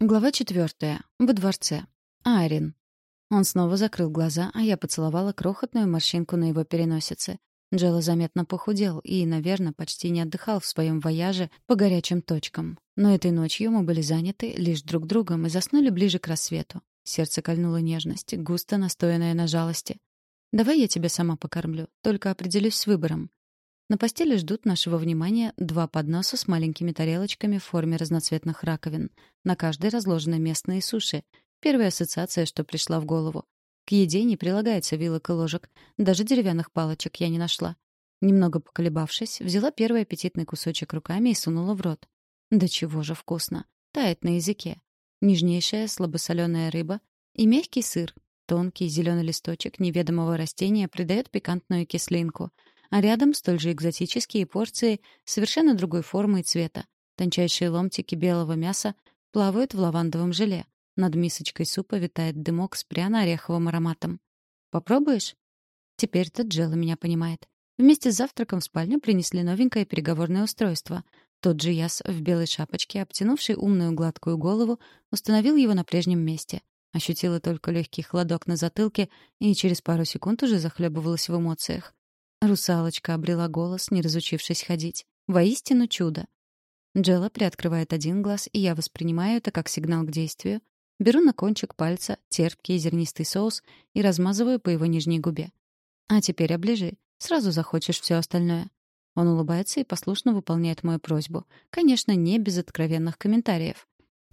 Глава четвертая. Во дворце. Арин. Он снова закрыл глаза, а я поцеловала крохотную морщинку на его переносице. Джелла заметно похудел и, наверное, почти не отдыхал в своем вояже по горячим точкам. Но этой ночью мы были заняты лишь друг другом и заснули ближе к рассвету. Сердце кольнуло нежность, густо настоянная на жалости. «Давай я тебя сама покормлю, только определюсь с выбором. На постели ждут нашего внимания два подноса с маленькими тарелочками в форме разноцветных раковин. На каждой разложены местные суши. Первая ассоциация, что пришла в голову. К еде не прилагается вилок и ложек. Даже деревянных палочек я не нашла. Немного поколебавшись, взяла первый аппетитный кусочек руками и сунула в рот. Да чего же вкусно. Тает на языке. Нежнейшая слабосоленая рыба и мягкий сыр. Тонкий зеленый листочек неведомого растения придает пикантную кислинку — а рядом столь же экзотические порции совершенно другой формы и цвета. Тончайшие ломтики белого мяса плавают в лавандовом желе. Над мисочкой супа витает дымок с пряно-ореховым ароматом. «Попробуешь?» Теперь-то Джелла меня понимает. Вместе с завтраком в спальню принесли новенькое переговорное устройство. Тот же яс в белой шапочке, обтянувший умную гладкую голову, установил его на прежнем месте. Ощутила только легкий холодок на затылке и через пару секунд уже захлебывалась в эмоциях. Русалочка обрела голос, не разучившись ходить. Воистину чудо. Джелла приоткрывает один глаз, и я воспринимаю это как сигнал к действию. Беру на кончик пальца терпкий зернистый соус и размазываю по его нижней губе. А теперь оближи. Сразу захочешь все остальное. Он улыбается и послушно выполняет мою просьбу. Конечно, не без откровенных комментариев.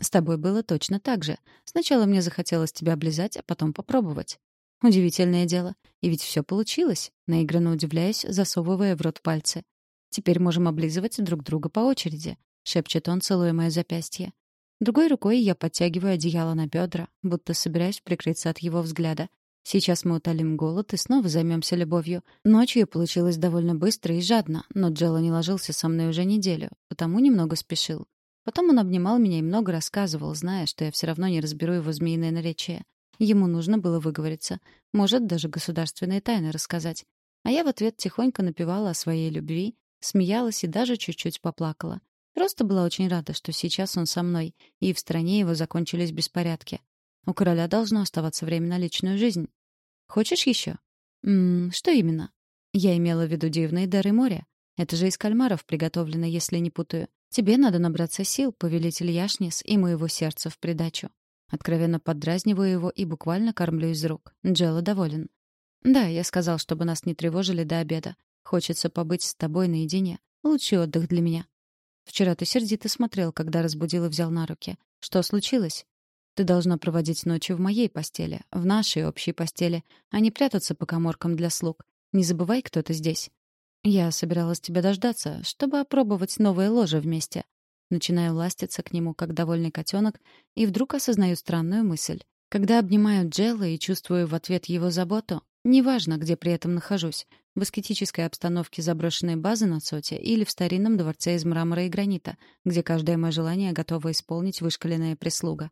С тобой было точно так же. Сначала мне захотелось тебя облизать, а потом попробовать. Удивительное дело. И ведь все получилось, наигранно удивляясь, засовывая в рот пальцы. Теперь можем облизывать друг друга по очереди, шепчет он, целуя мое запястье. Другой рукой я подтягиваю одеяло на бедра, будто собираюсь прикрыться от его взгляда. Сейчас мы утолим голод и снова займемся любовью. Ночью получилось довольно быстро и жадно, но Джелла не ложился со мной уже неделю, потому немного спешил. Потом он обнимал меня и много рассказывал, зная, что я все равно не разберу его змеиное наречие. Ему нужно было выговориться. Может, даже государственные тайны рассказать. А я в ответ тихонько напевала о своей любви, смеялась и даже чуть-чуть поплакала. Просто была очень рада, что сейчас он со мной, и в стране его закончились беспорядки. У короля должно оставаться время на личную жизнь. Хочешь еще? Ммм, что именно? Я имела в виду дивные дары моря. Это же из кальмаров приготовлено, если не путаю. Тебе надо набраться сил, повелитель Яшнис, и моего сердца в придачу. Откровенно поддразниваю его и буквально кормлю из рук. Джелла доволен. «Да, я сказал, чтобы нас не тревожили до обеда. Хочется побыть с тобой наедине. Лучший отдых для меня». «Вчера ты сердито смотрел, когда разбудил и взял на руки. Что случилось?» «Ты должна проводить ночи в моей постели, в нашей общей постели, а не прятаться по коморкам для слуг. Не забывай, кто ты здесь». «Я собиралась тебя дождаться, чтобы опробовать новое ложе вместе. Начинаю ластиться к нему, как довольный котенок, и вдруг осознаю странную мысль. Когда обнимаю Джелла и чувствую в ответ его заботу, неважно, где при этом нахожусь, в аскетической обстановке заброшенной базы на Соте или в старинном дворце из мрамора и гранита, где каждое мое желание готово исполнить вышкаленная прислуга.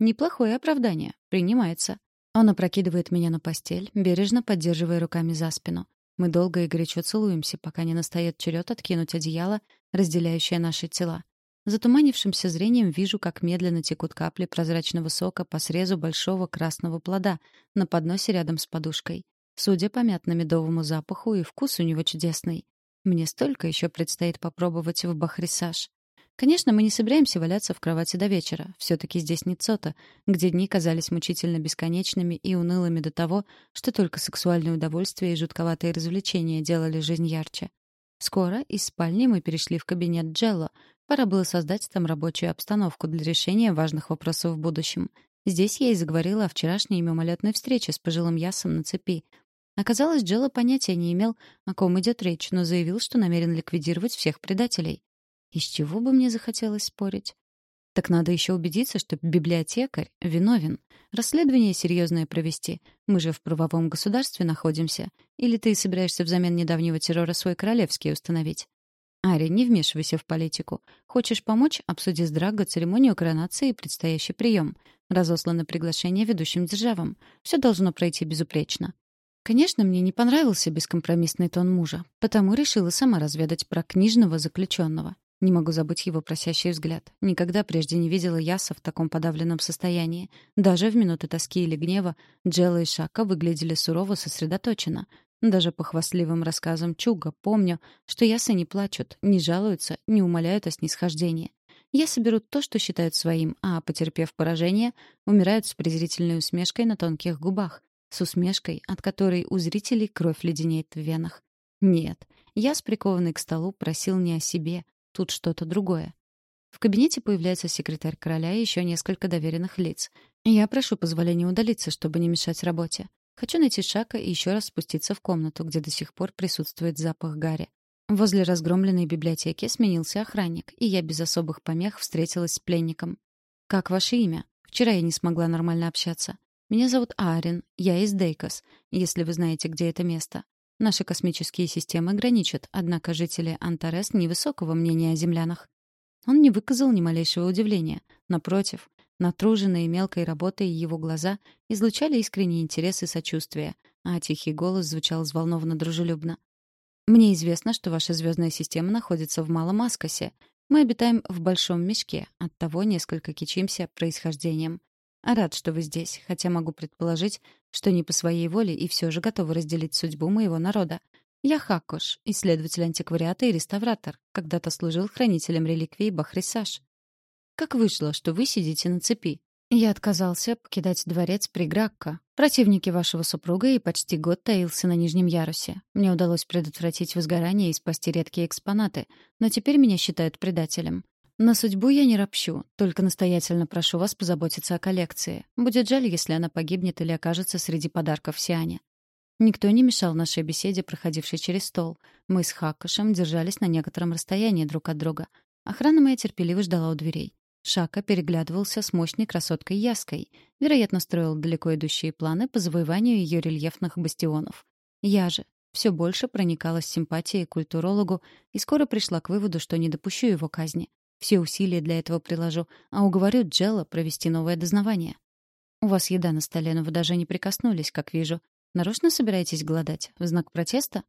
Неплохое оправдание. Принимается. Он опрокидывает меня на постель, бережно поддерживая руками за спину. Мы долго и горячо целуемся, пока не настает черед откинуть одеяло, разделяющее наши тела. Затуманившимся зрением вижу, как медленно текут капли прозрачного сока по срезу большого красного плода на подносе рядом с подушкой. Судя по мятно-медовому запаху, и вкус у него чудесный. Мне столько еще предстоит попробовать в Бахрисаж. Конечно, мы не собираемся валяться в кровати до вечера. Все-таки здесь не Цота, где дни казались мучительно бесконечными и унылыми до того, что только сексуальное удовольствие и жутковатые развлечения делали жизнь ярче. Скоро из спальни мы перешли в кабинет Джелло, Пора было создать там рабочую обстановку для решения важных вопросов в будущем. Здесь я и заговорила о вчерашней мимолетной встрече с пожилым ясом на цепи. Оказалось, Джелла понятия не имел, о ком идет речь, но заявил, что намерен ликвидировать всех предателей. Из чего бы мне захотелось спорить? Так надо еще убедиться, что библиотекарь виновен. Расследование серьезное провести. Мы же в правовом государстве находимся. Или ты собираешься взамен недавнего террора свой королевский установить? Ари, не вмешивайся в политику. Хочешь помочь? Обсуди с Драго церемонию коронации и предстоящий прием. Разослано приглашение ведущим державам. Все должно пройти безупречно. Конечно, мне не понравился бескомпромиссный тон мужа, потому решила сама разведать про книжного заключенного. Не могу забыть его просящий взгляд. Никогда прежде не видела Яса в таком подавленном состоянии. Даже в минуты тоски или гнева Джелла и Шака выглядели сурово сосредоточенно. Даже по хвастливым рассказам Чуга помню, что Ясы не плачут, не жалуются, не умоляют о снисхождении. Ясы берут то, что считают своим, а, потерпев поражение, умирают с презрительной усмешкой на тонких губах, с усмешкой, от которой у зрителей кровь леденеет в венах. Нет, я, прикованный к столу, просил не о себе, Тут что-то другое. В кабинете появляется секретарь короля и еще несколько доверенных лиц. Я прошу позволения удалиться, чтобы не мешать работе. Хочу найти Шака и еще раз спуститься в комнату, где до сих пор присутствует запах гари. Возле разгромленной библиотеки сменился охранник, и я без особых помех встретилась с пленником. «Как ваше имя? Вчера я не смогла нормально общаться. Меня зовут Арин, я из Дейкос, если вы знаете, где это место. Наши космические системы граничат, однако жители Антарес невысокого мнения о землянах. Он не выказал ни малейшего удивления. Напротив, натруженные мелкой работой его глаза излучали искренний интерес и сочувствие, а тихий голос звучал взволнованно дружелюбно. «Мне известно, что ваша звездная система находится в Малом Аскосе. Мы обитаем в большом мешке, оттого несколько кичимся происхождением. Рад, что вы здесь, хотя могу предположить, что не по своей воле и все же готовы разделить судьбу моего народа. Я Хакош, исследователь антиквариата и реставратор, когда-то служил хранителем реликвий Бахрисаш. Как вышло, что вы сидите на цепи? Я отказался покидать дворец при Гракко. Противники вашего супруга и почти год таился на нижнем ярусе. Мне удалось предотвратить возгорание и спасти редкие экспонаты, но теперь меня считают предателем. На судьбу я не ропщу, только настоятельно прошу вас позаботиться о коллекции. Будет жаль, если она погибнет или окажется среди подарков Сиане. Никто не мешал нашей беседе, проходившей через стол. Мы с Хаккошем держались на некотором расстоянии друг от друга. Охрана моя терпеливо ждала у дверей. Шака переглядывался с мощной красоткой Яской. Вероятно, строил далеко идущие планы по завоеванию ее рельефных бастионов. Я же все больше проникалась симпатией к культурологу и скоро пришла к выводу, что не допущу его казни. Все усилия для этого приложу, а уговорю Джелла провести новое дознавание. У вас еда на столе, но вы даже не прикоснулись, как вижу. Нарочно собираетесь голодать? В знак протеста?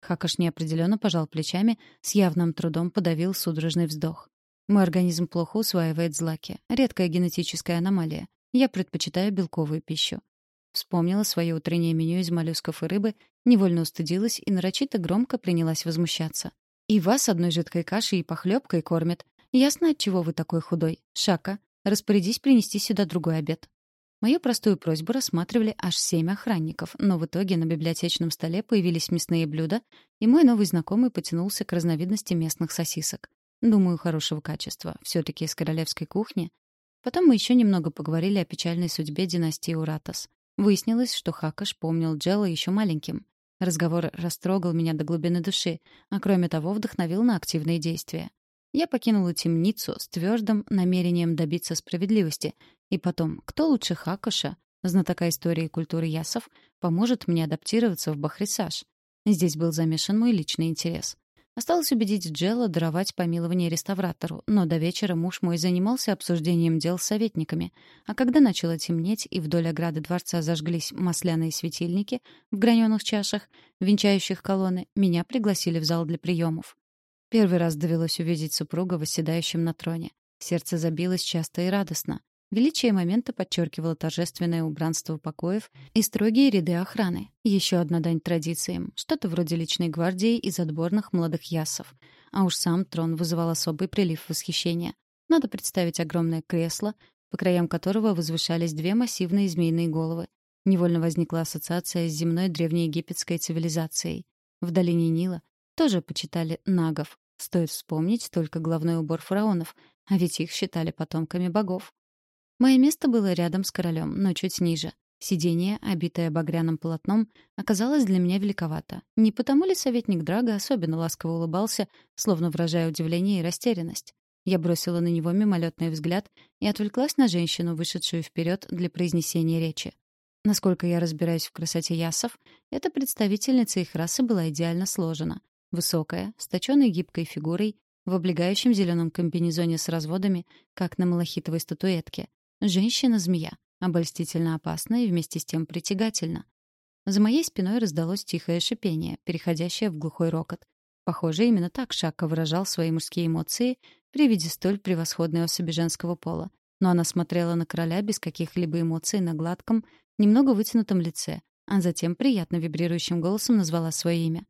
Хакаш неопределенно пожал плечами, с явным трудом подавил судорожный вздох. Мой организм плохо усваивает злаки. Редкая генетическая аномалия. Я предпочитаю белковую пищу. Вспомнила свое утреннее меню из моллюсков и рыбы, невольно устыдилась и нарочито громко принялась возмущаться. И вас одной жидкой кашей и похлебкой кормят. «Ясно, от чего вы такой худой. Шака, распорядись принести сюда другой обед». Мою простую просьбу рассматривали аж семь охранников, но в итоге на библиотечном столе появились мясные блюда, и мой новый знакомый потянулся к разновидности местных сосисок. Думаю, хорошего качества. все таки из королевской кухни. Потом мы еще немного поговорили о печальной судьбе династии Уратас. Выяснилось, что Хакаш помнил Джелла еще маленьким. Разговор растрогал меня до глубины души, а кроме того вдохновил на активные действия. Я покинула темницу с твердым намерением добиться справедливости. И потом, кто лучше Хакоша, знатока истории и культуры ясов, поможет мне адаптироваться в Бахрисаж? Здесь был замешан мой личный интерес. Осталось убедить Джелла даровать помилование реставратору, но до вечера муж мой занимался обсуждением дел с советниками. А когда начало темнеть и вдоль ограды дворца зажглись масляные светильники в граненых чашах, венчающих колонны, меня пригласили в зал для приемов. Первый раз довелось увидеть супруга восседающим на троне. Сердце забилось часто и радостно. Величие момента подчеркивало торжественное убранство покоев и строгие ряды охраны. Еще одна дань традициям, что-то вроде личной гвардии из отборных молодых ясов. А уж сам трон вызывал особый прилив восхищения. Надо представить огромное кресло, по краям которого возвышались две массивные змеиные головы. Невольно возникла ассоциация с земной древнеегипетской цивилизацией. В долине Нила тоже почитали нагов. Стоит вспомнить только главной убор фараонов, а ведь их считали потомками богов. Мое место было рядом с королем, но чуть ниже. Сиденье, обитое багряным полотном, оказалось для меня великовато. Не потому ли советник Драга особенно ласково улыбался, словно выражая удивление и растерянность? Я бросила на него мимолетный взгляд и отвлеклась на женщину, вышедшую вперед для произнесения речи. Насколько я разбираюсь в красоте ясов, эта представительница их расы была идеально сложена. Высокая, с точёной гибкой фигурой, в облегающем зеленом комбинезоне с разводами, как на малахитовой статуэтке. Женщина-змея, обольстительно опасна и вместе с тем притягательна. За моей спиной раздалось тихое шипение, переходящее в глухой рокот. Похоже, именно так Шака выражал свои мужские эмоции при виде столь превосходной особи женского пола. Но она смотрела на короля без каких-либо эмоций на гладком, немного вытянутом лице, а затем приятно вибрирующим голосом назвала свое имя.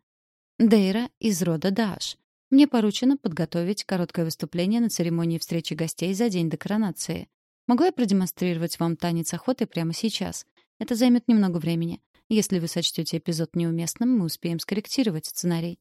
«Дейра из рода Дааш. Мне поручено подготовить короткое выступление на церемонии встречи гостей за день до коронации. Могу я продемонстрировать вам танец охоты прямо сейчас? Это займет немного времени. Если вы сочтете эпизод неуместным, мы успеем скорректировать сценарий».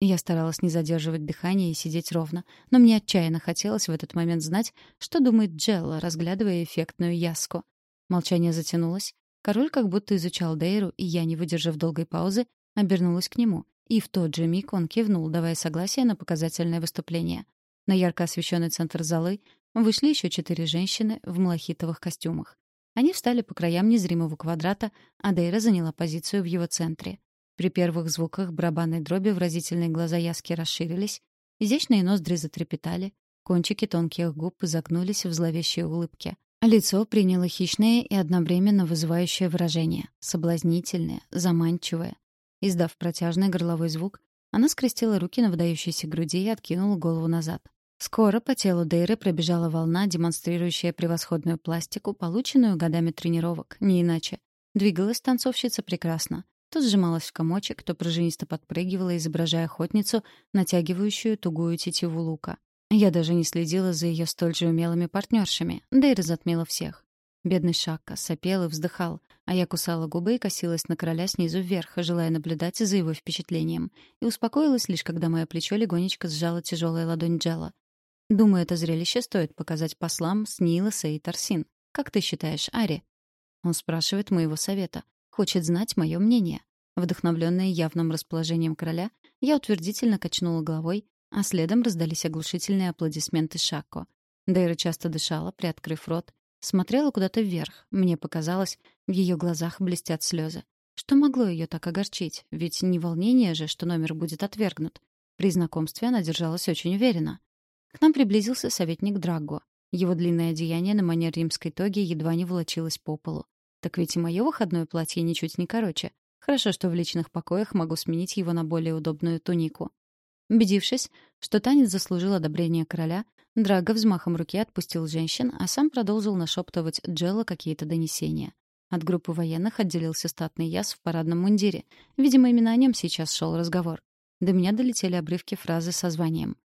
Я старалась не задерживать дыхание и сидеть ровно, но мне отчаянно хотелось в этот момент знать, что думает Джелла, разглядывая эффектную яску. Молчание затянулось. Король как будто изучал Дейру, и я, не выдержав долгой паузы, обернулась к нему. И в тот же миг он кивнул, давая согласие на показательное выступление. На ярко освещенный центр залы вышли еще четыре женщины в малахитовых костюмах. Они встали по краям незримого квадрата, а Дейра заняла позицию в его центре. При первых звуках барабанной дроби выразительные глаза Яски расширились, изящные ноздри затрепетали, кончики тонких губ изогнулись в зловещей улыбке. Лицо приняло хищное и одновременно вызывающее выражение, соблазнительное, заманчивое. Издав протяжный горловой звук, она скрестила руки на выдающейся груди и откинула голову назад. Скоро по телу Дейры пробежала волна, демонстрирующая превосходную пластику, полученную годами тренировок, не иначе. Двигалась танцовщица прекрасно. То сжималась в комочек, то пружинисто подпрыгивала, изображая охотницу, натягивающую тугую тетиву лука. Я даже не следила за ее столь же умелыми партнершами, да и разотмела всех. Бедный Шакка сопел и вздыхал, а я кусала губы и косилась на короля снизу вверх, желая наблюдать за его впечатлением. И успокоилась лишь, когда мое плечо легонечко сжала тяжелая ладонь Джела. Думаю, это зрелище стоит показать послам с Нилоса и Торсин. Как ты считаешь, Ари? Он спрашивает моего совета. Хочет знать мое мнение. Вдохновленная явным расположением короля, я утвердительно качнула головой, а следом раздались оглушительные аплодисменты Шако. Дейра часто дышала, приоткрыв рот, смотрела куда-то вверх. Мне показалось, в ее глазах блестят слезы. Что могло ее так огорчить? Ведь не волнение же, что номер будет отвергнут. При знакомстве она держалась очень уверенно. К нам приблизился советник Драго. Его длинное одеяние на манер римской тоги едва не волочилось по полу. Так ведь и мое выходное платье ничуть не короче. Хорошо, что в личных покоях могу сменить его на более удобную тунику. Убедившись, что танец заслужил одобрение короля, Драго взмахом руки отпустил женщин, а сам продолжил нашептывать Джелла какие-то донесения. От группы военных отделился статный яс в парадном мундире. Видимо, именно о нем сейчас шел разговор. До меня долетели обрывки фразы со званием.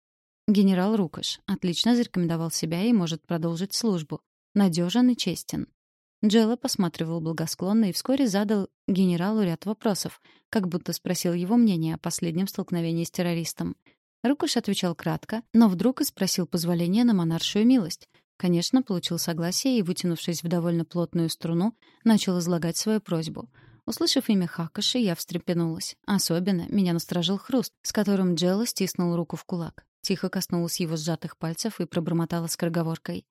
«Генерал Рукаш отлично зарекомендовал себя и может продолжить службу. Надежен и честен. Джелла посматривал благосклонно и вскоре задал генералу ряд вопросов, как будто спросил его мнение о последнем столкновении с террористом. Рукуш отвечал кратко, но вдруг и спросил позволения на монаршую милость. Конечно, получил согласие и, вытянувшись в довольно плотную струну, начал излагать свою просьбу. Услышав имя Хакаши, я встрепенулась. Особенно меня насторожил хруст, с которым Джелла стиснул руку в кулак. Тихо коснулась его сжатых пальцев и пробормотала скороговоркой.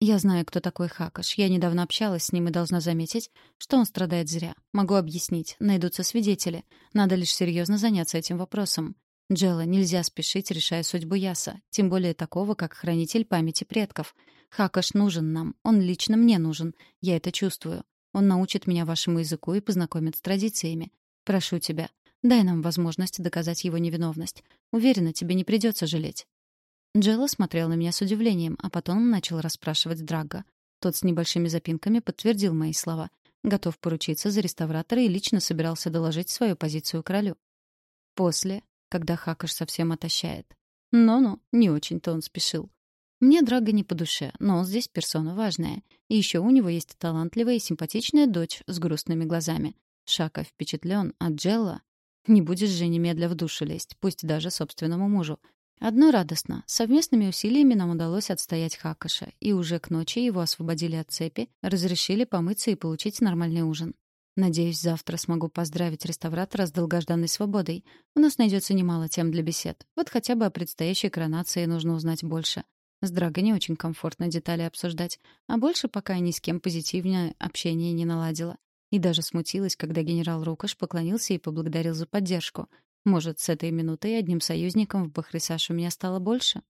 Я знаю, кто такой Хакаш. Я недавно общалась с ним и должна заметить, что он страдает зря. Могу объяснить. Найдутся свидетели. Надо лишь серьезно заняться этим вопросом. Джелла, нельзя спешить, решая судьбу Яса, тем более такого, как хранитель памяти предков. Хакаш нужен нам. Он лично мне нужен. Я это чувствую. Он научит меня вашему языку и познакомит с традициями. Прошу тебя, дай нам возможность доказать его невиновность. Уверена, тебе не придется жалеть. Джелла смотрел на меня с удивлением, а потом начал расспрашивать Драга. Тот с небольшими запинками подтвердил мои слова. Готов поручиться за реставратора и лично собирался доложить свою позицию королю. После, когда Хакаш совсем отощает. Но-но, не очень-то он спешил. Мне Драга не по душе, но он здесь персона важная. И еще у него есть талантливая и симпатичная дочь с грустными глазами. Шака впечатлен, а Джелла... Не будешь же немедля в душу лезть, пусть даже собственному мужу. Одно радостно. Совместными усилиями нам удалось отстоять Хакаша, и уже к ночи его освободили от цепи, разрешили помыться и получить нормальный ужин. Надеюсь, завтра смогу поздравить реставратора с долгожданной свободой. У нас найдется немало тем для бесед. Вот хотя бы о предстоящей коронации нужно узнать больше. С Драго не очень комфортно детали обсуждать, а больше пока ни с кем позитивное общение не наладила. И даже смутилась, когда генерал Рукаш поклонился и поблагодарил за поддержку — может, с этой минутой одним союзником в Бахрисаш у меня стало больше?